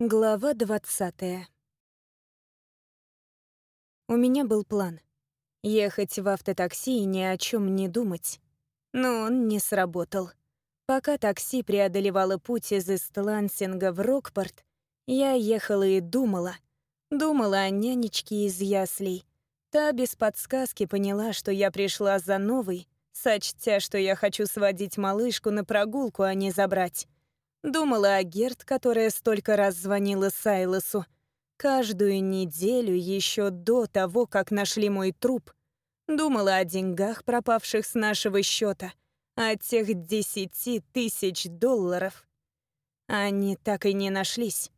Глава двадцатая. У меня был план — ехать в автотакси и ни о чем не думать. Но он не сработал. Пока такси преодолевало путь из Истлансинга в Рокпорт, я ехала и думала. Думала о нянечке из яслей. Та без подсказки поняла, что я пришла за новой, сочтя, что я хочу сводить малышку на прогулку, а не забрать. Думала о Герт, которая столько раз звонила Сайлосу. Каждую неделю еще до того, как нашли мой труп. Думала о деньгах, пропавших с нашего счета, о тех десяти тысяч долларов. Они так и не нашлись.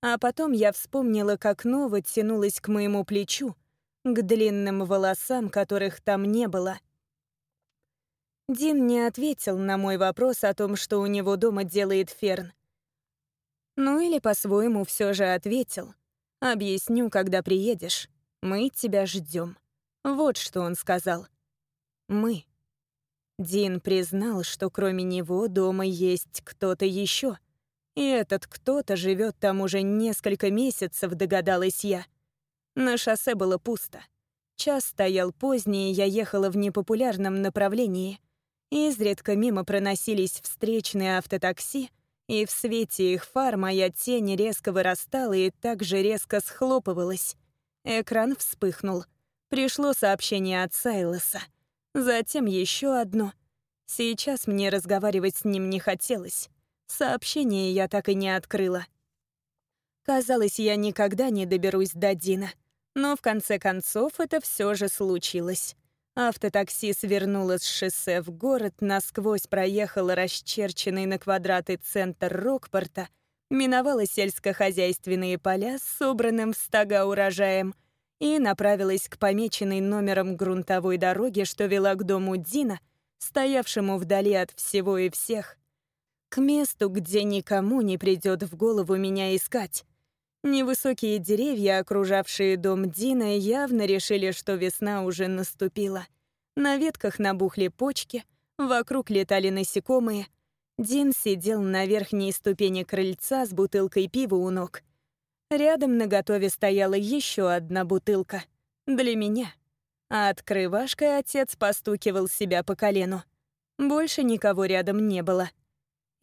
А потом я вспомнила, как Нова тянулась к моему плечу, к длинным волосам, которых там не было — Дин не ответил на мой вопрос о том, что у него дома делает Ферн. Ну или по-своему все же ответил. «Объясню, когда приедешь. Мы тебя ждем. Вот что он сказал. «Мы». Дин признал, что кроме него дома есть кто-то еще. И этот кто-то живет там уже несколько месяцев, догадалась я. На шоссе было пусто. Час стоял поздний, я ехала в непопулярном направлении — Изредка мимо проносились встречные автотакси, и в свете их фар моя тень резко вырастала и также резко схлопывалась. Экран вспыхнул. Пришло сообщение от Сайлоса. Затем еще одно. Сейчас мне разговаривать с ним не хотелось. Сообщение я так и не открыла. Казалось, я никогда не доберусь до Дина. Но в конце концов это все же случилось. Автотакси свернуло с шоссе в город, насквозь проехало расчерченный на квадраты центр Рокпорта, миновало сельскохозяйственные поля с собранным в стога урожаем и направилась к помеченной номером грунтовой дороги, что вела к дому Дина, стоявшему вдали от всего и всех, к месту, где никому не придет в голову меня искать. Невысокие деревья, окружавшие дом Дина, явно решили, что весна уже наступила. На ветках набухли почки, вокруг летали насекомые. Дин сидел на верхней ступени крыльца с бутылкой пива у ног. Рядом на готове стояла еще одна бутылка. Для меня. А открывашкой отец постукивал себя по колену. Больше никого рядом не было.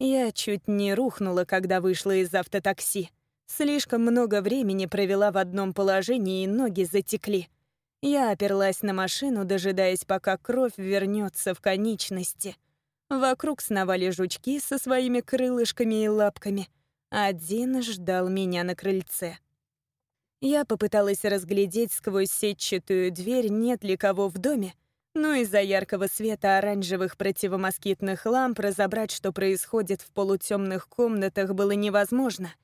Я чуть не рухнула, когда вышла из автотакси. Слишком много времени провела в одном положении, и ноги затекли. Я оперлась на машину, дожидаясь, пока кровь вернется в конечности. Вокруг сновали жучки со своими крылышками и лапками. Один ждал меня на крыльце. Я попыталась разглядеть сквозь сетчатую дверь, нет ли кого в доме, но из-за яркого света оранжевых противомоскитных ламп разобрать, что происходит в полутемных комнатах, было невозможно —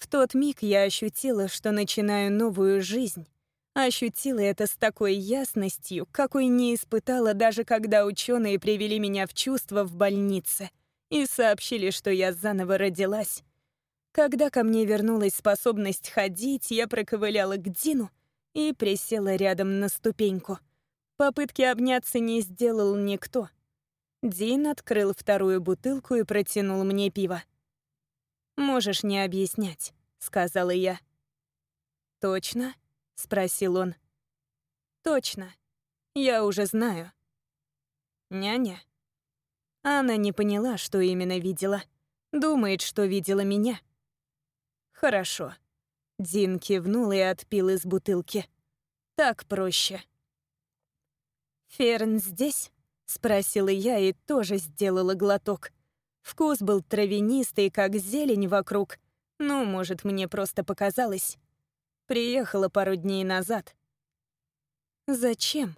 в тот миг я ощутила, что начинаю новую жизнь. Ощутила это с такой ясностью, какой не испытала даже когда ученые привели меня в чувство в больнице и сообщили, что я заново родилась. Когда ко мне вернулась способность ходить, я проковыляла к Дину и присела рядом на ступеньку. Попытки обняться не сделал никто. Дин открыл вторую бутылку и протянул мне пиво. «Можешь не объяснять», — сказала я. «Точно?» — спросил он. «Точно. Я уже знаю». «Няня?» Она не поняла, что именно видела. Думает, что видела меня. «Хорошо». Дин кивнул и отпил из бутылки. «Так проще». «Ферн здесь?» — спросила я и тоже сделала глоток. Вкус был травянистый, как зелень вокруг. Ну, может, мне просто показалось. Приехала пару дней назад. Зачем?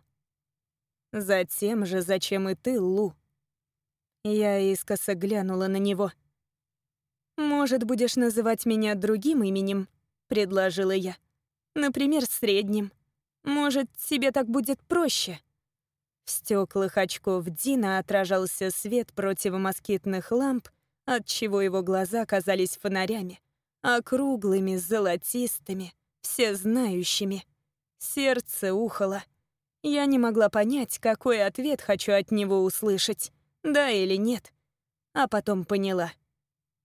Затем же, зачем и ты, Лу. Я искоса глянула на него. «Может, будешь называть меня другим именем?» — предложила я. «Например, средним. Может, тебе так будет проще?» В стеклах очков Дина отражался свет противомоскитных ламп, отчего его глаза казались фонарями, округлыми, золотистыми, всезнающими. Сердце ухало. Я не могла понять, какой ответ хочу от него услышать, да или нет. А потом поняла.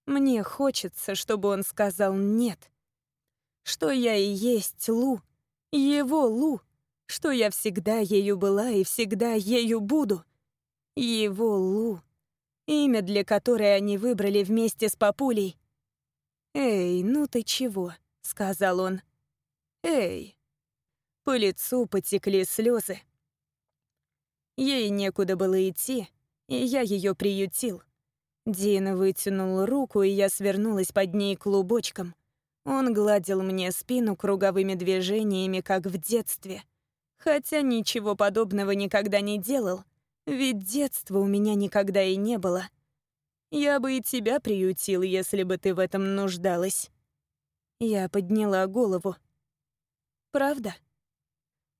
Мне хочется, чтобы он сказал «нет». Что я и есть Лу, его Лу, что я всегда ею была и всегда ею буду. Его Лу, имя для которой они выбрали вместе с Папулей. «Эй, ну ты чего?» — сказал он. «Эй!» По лицу потекли слезы. Ей некуда было идти, и я ее приютил. Дина вытянул руку, и я свернулась под ней клубочком. Он гладил мне спину круговыми движениями, как в детстве. Хотя ничего подобного никогда не делал, ведь детства у меня никогда и не было. Я бы и тебя приютил, если бы ты в этом нуждалась. Я подняла голову. Правда?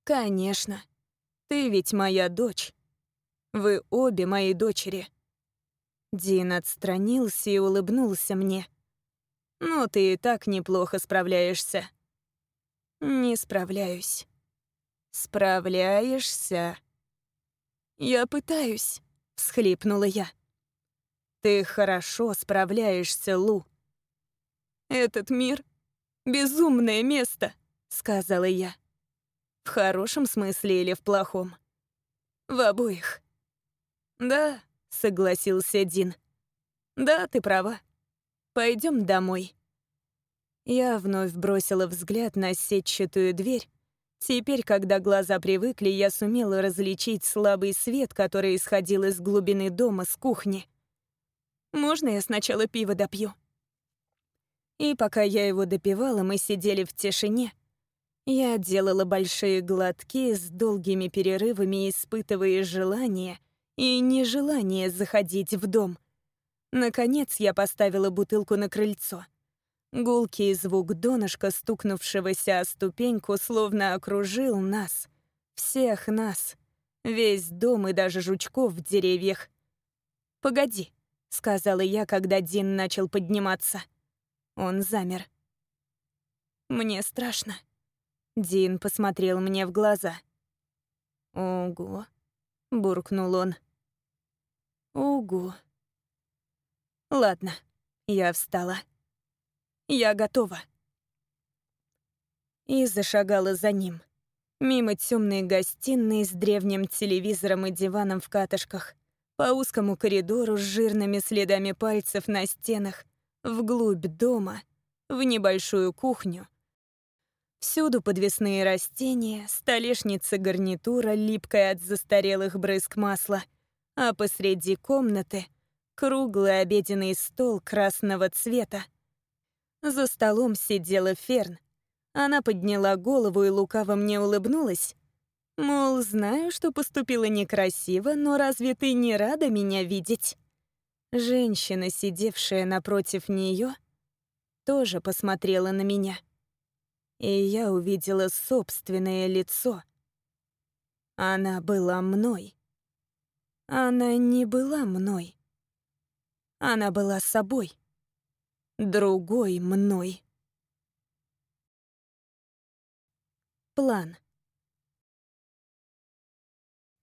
Конечно. Ты ведь моя дочь. Вы обе мои дочери. Дин отстранился и улыбнулся мне. «Ну, ты и так неплохо справляешься». «Не справляюсь». «Справляешься?» «Я пытаюсь», — всхлипнула я. «Ты хорошо справляешься, Лу». «Этот мир — безумное место», — сказала я. «В хорошем смысле или в плохом?» «В обоих». «Да», — согласился Дин. «Да, ты права. Пойдем домой». Я вновь бросила взгляд на сетчатую дверь. Теперь, когда глаза привыкли, я сумела различить слабый свет, который исходил из глубины дома с кухни. «Можно я сначала пиво допью?» И пока я его допивала, мы сидели в тишине. Я делала большие глотки с долгими перерывами, испытывая желание — и нежелание заходить в дом. Наконец я поставила бутылку на крыльцо. Гулкий звук донышка, стукнувшегося о ступеньку, словно окружил нас. Всех нас. Весь дом и даже жучков в деревьях. «Погоди», — сказала я, когда Дин начал подниматься. Он замер. «Мне страшно». Дин посмотрел мне в глаза. «Ого», — буркнул он. Угу. Ладно, я встала. Я готова. И зашагала за ним. Мимо темной гостиной с древним телевизором и диваном в катышках, по узкому коридору с жирными следами пальцев на стенах, вглубь дома, в небольшую кухню. Всюду подвесные растения, столешница гарнитура, липкая от застарелых брызг масла — а посреди комнаты круглый обеденный стол красного цвета. За столом сидела Ферн. Она подняла голову и лукаво мне улыбнулась. Мол, знаю, что поступила некрасиво, но разве ты не рада меня видеть? Женщина, сидевшая напротив нее, тоже посмотрела на меня. И я увидела собственное лицо. Она была мной. Она не была мной. Она была собой. Другой мной. План.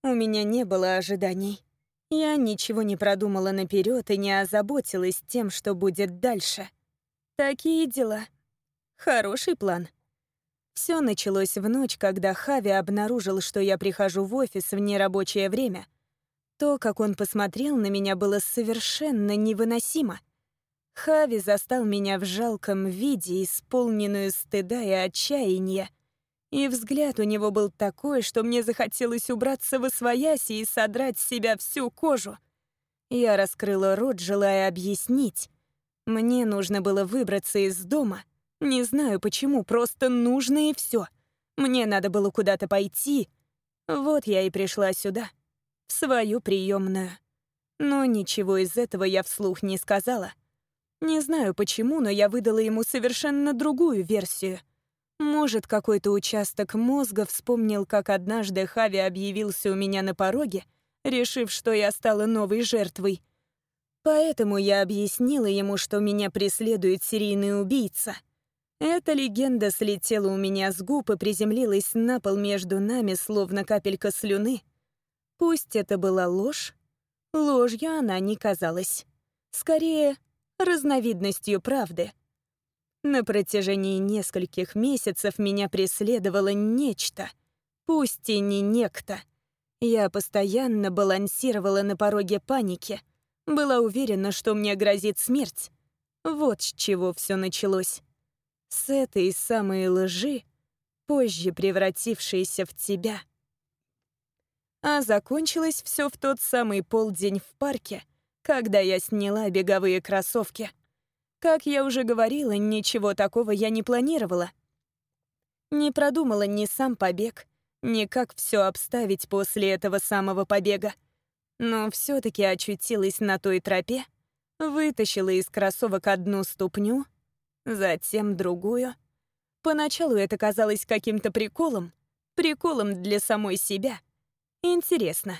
У меня не было ожиданий. Я ничего не продумала наперед и не озаботилась тем, что будет дальше. Такие дела. Хороший план. Все началось в ночь, когда Хави обнаружил, что я прихожу в офис в нерабочее время — то, как он посмотрел на меня, было совершенно невыносимо. Хави застал меня в жалком виде, исполненную стыда и отчаяния. И взгляд у него был такой, что мне захотелось убраться во свояси и содрать с себя всю кожу. Я раскрыла рот, желая объяснить. Мне нужно было выбраться из дома. Не знаю почему, просто нужно и все. Мне надо было куда-то пойти. Вот я и пришла сюда в свою приемную. Но ничего из этого я вслух не сказала. Не знаю почему, но я выдала ему совершенно другую версию. Может, какой-то участок мозга вспомнил, как однажды Хави объявился у меня на пороге, решив, что я стала новой жертвой. Поэтому я объяснила ему, что меня преследует серийный убийца. Эта легенда слетела у меня с губ и приземлилась на пол между нами, словно капелька слюны — Пусть это была ложь, ложью она не казалась. Скорее, разновидностью правды. На протяжении нескольких месяцев меня преследовало нечто, пусть и не некто. Я постоянно балансировала на пороге паники, была уверена, что мне грозит смерть. Вот с чего все началось. С этой самой лжи, позже превратившейся в тебя. А закончилось все в тот самый полдень в парке, когда я сняла беговые кроссовки. Как я уже говорила, ничего такого я не планировала. Не продумала ни сам побег, ни как все обставить после этого самого побега. Но все таки очутилась на той тропе, вытащила из кроссовок одну ступню, затем другую. Поначалу это казалось каким-то приколом, приколом для самой себя. Интересно,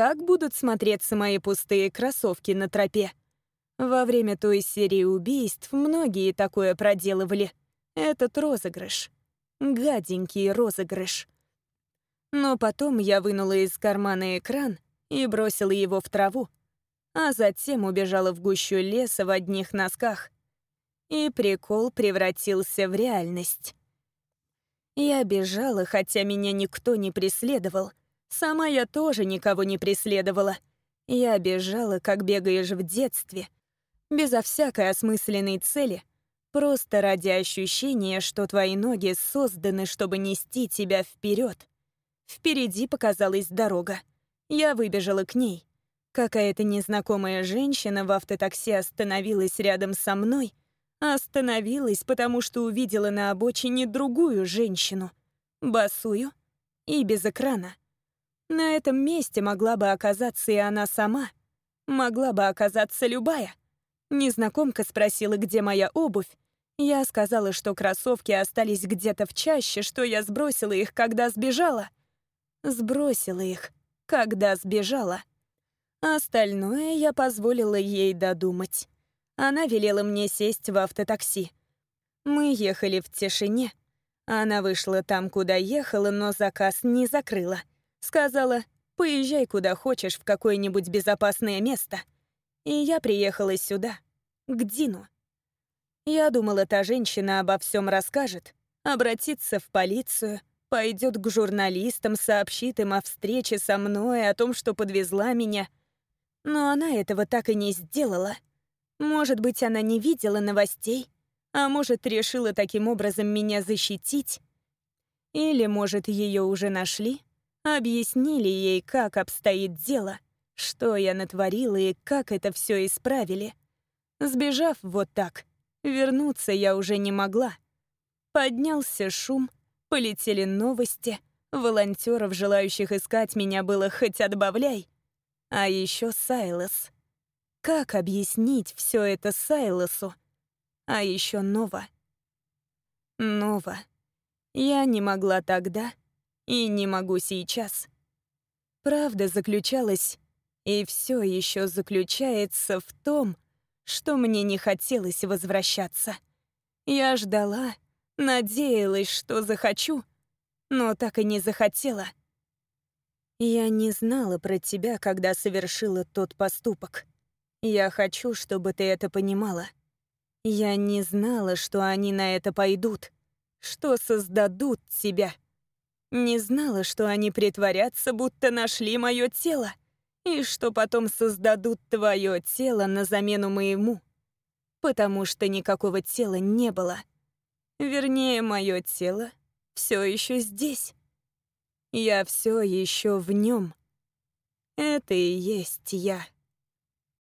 как будут смотреться мои пустые кроссовки на тропе? Во время той серии убийств многие такое проделывали. Этот розыгрыш. Гаденький розыгрыш. Но потом я вынула из кармана экран и бросила его в траву, а затем убежала в гущу леса в одних носках. И прикол превратился в реальность. Я бежала, хотя меня никто не преследовал. Сама я тоже никого не преследовала. Я бежала, как бегаешь в детстве, безо всякой осмысленной цели, просто ради ощущения, что твои ноги созданы, чтобы нести тебя вперед. Впереди показалась дорога. Я выбежала к ней. Какая-то незнакомая женщина в автотакси остановилась рядом со мной. Остановилась, потому что увидела на обочине другую женщину. Босую и без экрана. На этом месте могла бы оказаться и она сама. Могла бы оказаться любая. Незнакомка спросила, где моя обувь. Я сказала, что кроссовки остались где-то в чаще, что я сбросила их, когда сбежала. Сбросила их когда сбежала. Остальное я позволила ей додумать. Она велела мне сесть в автотакси. Мы ехали в тишине. Она вышла там, куда ехала, но заказ не закрыла. Сказала, поезжай куда хочешь, в какое-нибудь безопасное место. И я приехала сюда, к Дину. Я думала, та женщина обо всем расскажет, обратится в полицию, Пойдет к журналистам, сообщит им о встрече со мной, о том, что подвезла меня. Но она этого так и не сделала. Может быть, она не видела новостей, а может, решила таким образом меня защитить. Или, может, ее уже нашли, объяснили ей, как обстоит дело, что я натворила и как это все исправили. Сбежав вот так, вернуться я уже не могла. Поднялся шум — Полетели новости, волонтеров, желающих искать меня, было хоть отбавляй. А еще Сайлос. Как объяснить все это Сайлосу? А еще Нова. Нова. Я не могла тогда и не могу сейчас. Правда заключалась, и все еще заключается в том, что мне не хотелось возвращаться. Я ждала, Надеялась, что захочу, но так и не захотела. Я не знала про тебя, когда совершила тот поступок. Я хочу, чтобы ты это понимала. Я не знала, что они на это пойдут, что создадут тебя. Не знала, что они притворятся, будто нашли мое тело, и что потом создадут твое тело на замену моему. Потому что никакого тела не было. Вернее, мое тело все еще здесь. Я все еще в нем. Это и есть я.